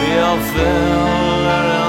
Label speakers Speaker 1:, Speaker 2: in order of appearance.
Speaker 1: We all fill